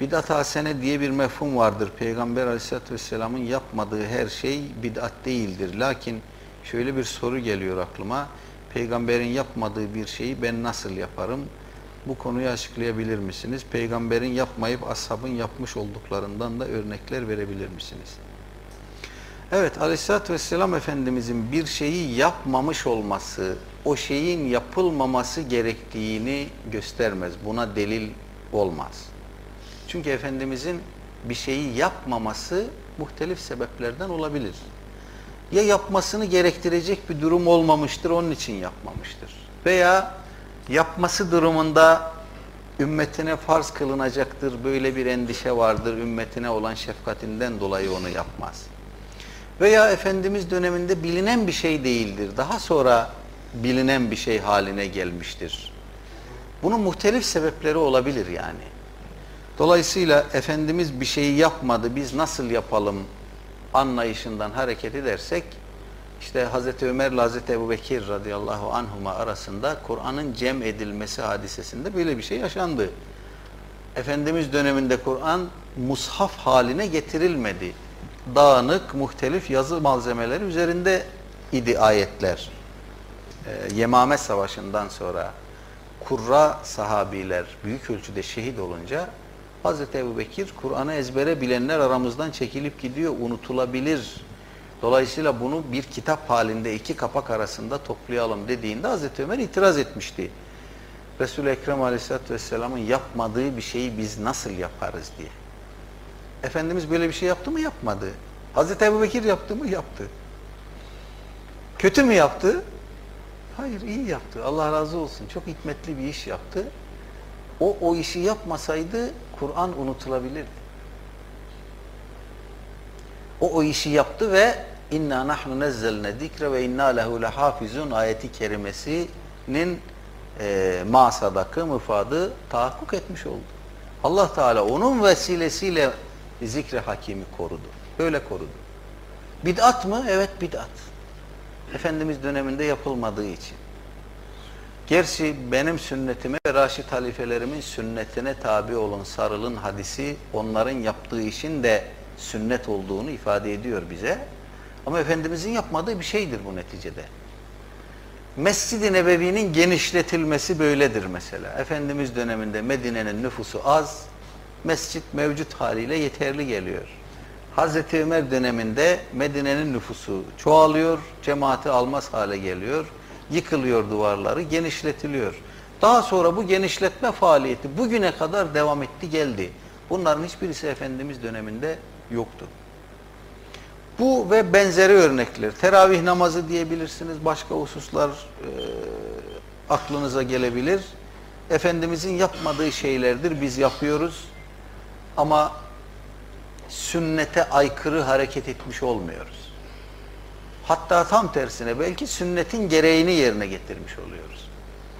Bidat hasene diye bir mefhum vardır. Peygamber aleyhissalatü vesselamın yapmadığı her şey bid'at değildir. Lakin şöyle bir soru geliyor aklıma. Peygamberin yapmadığı bir şeyi ben nasıl yaparım? Bu konuyu açıklayabilir misiniz? Peygamberin yapmayıp ashabın yapmış olduklarından da örnekler verebilir misiniz? Evet Aleyhisselatü Vesselam Efendimizin bir şeyi yapmamış olması, o şeyin yapılmaması gerektiğini göstermez. Buna delil olmaz. Çünkü Efendimizin bir şeyi yapmaması muhtelif sebeplerden olabilir. Ya yapmasını gerektirecek bir durum olmamıştır, onun için yapmamıştır. Veya yapması durumunda ümmetine farz kılınacaktır, böyle bir endişe vardır, ümmetine olan şefkatinden dolayı onu yapmaz. Veya Efendimiz döneminde bilinen bir şey değildir, daha sonra bilinen bir şey haline gelmiştir. Bunun muhtelif sebepleri olabilir yani. Dolayısıyla Efendimiz bir şeyi yapmadı, biz nasıl yapalım anlayışından hareket edersek, işte Hazreti Ömer ile Hazreti Ebu Bekir radıyallahu anhuma arasında Kur'an'ın cem edilmesi hadisesinde böyle bir şey yaşandı. Efendimiz döneminde Kur'an mushaf haline getirilmedi. Dağınık, muhtelif yazı malzemeleri üzerinde idi ayetler. Ee, Yemame Savaşı'ndan sonra kurra sahabiler büyük ölçüde şehit olunca Hazreti Ebu Bekir Kur'an'ı ezbere bilenler aramızdan çekilip gidiyor, unutulabilir. Dolayısıyla bunu bir kitap halinde iki kapak arasında toplayalım dediğinde Hazreti Ömer itiraz etmişti. Resul-i Ekrem Aleyhisselatü Vesselam'ın yapmadığı bir şeyi biz nasıl yaparız diye. Efendimiz böyle bir şey yaptı mı? Yapmadı. Hazreti Ebu Bekir yaptı mı? Yaptı. Kötü mü yaptı? Hayır, iyi yaptı. Allah razı olsun. Çok hikmetli bir iş yaptı. O, o işi yapmasaydı Kur'an unutulabilirdi. O, o işi yaptı ve inna nahnu nezzelne zikre ve inna lehu lehafizun ayeti kerimesinin e, masadakı, müfadı tahakkuk etmiş oldu. Allah Teala onun vesilesiyle zikre hakimi korudu. Böyle korudu. Bid'at mı? Evet bid'at. Efendimiz döneminde yapılmadığı için. Gerçi benim sünnetime ve Raşid halifelerimin sünnetine tabi olun, sarılın hadisi onların yaptığı işin de sünnet olduğunu ifade ediyor bize. Ama Efendimizin yapmadığı bir şeydir bu neticede. Mescid-i Nebevi'nin genişletilmesi böyledir mesela. Efendimiz döneminde Medine'nin nüfusu az, mescit mevcut haliyle yeterli geliyor. Hazreti Ömer döneminde Medine'nin nüfusu çoğalıyor, cemaati almaz hale geliyor, yıkılıyor duvarları, genişletiliyor. Daha sonra bu genişletme faaliyeti bugüne kadar devam etti geldi. Bunların hiçbirisi Efendimiz döneminde yoktu. Bu ve benzeri örnekler. Teravih namazı diyebilirsiniz, başka hususlar e, aklınıza gelebilir. Efendimizin yapmadığı şeylerdir, biz yapıyoruz. Ama sünnete aykırı hareket etmiş olmuyoruz. Hatta tam tersine belki sünnetin gereğini yerine getirmiş oluyoruz.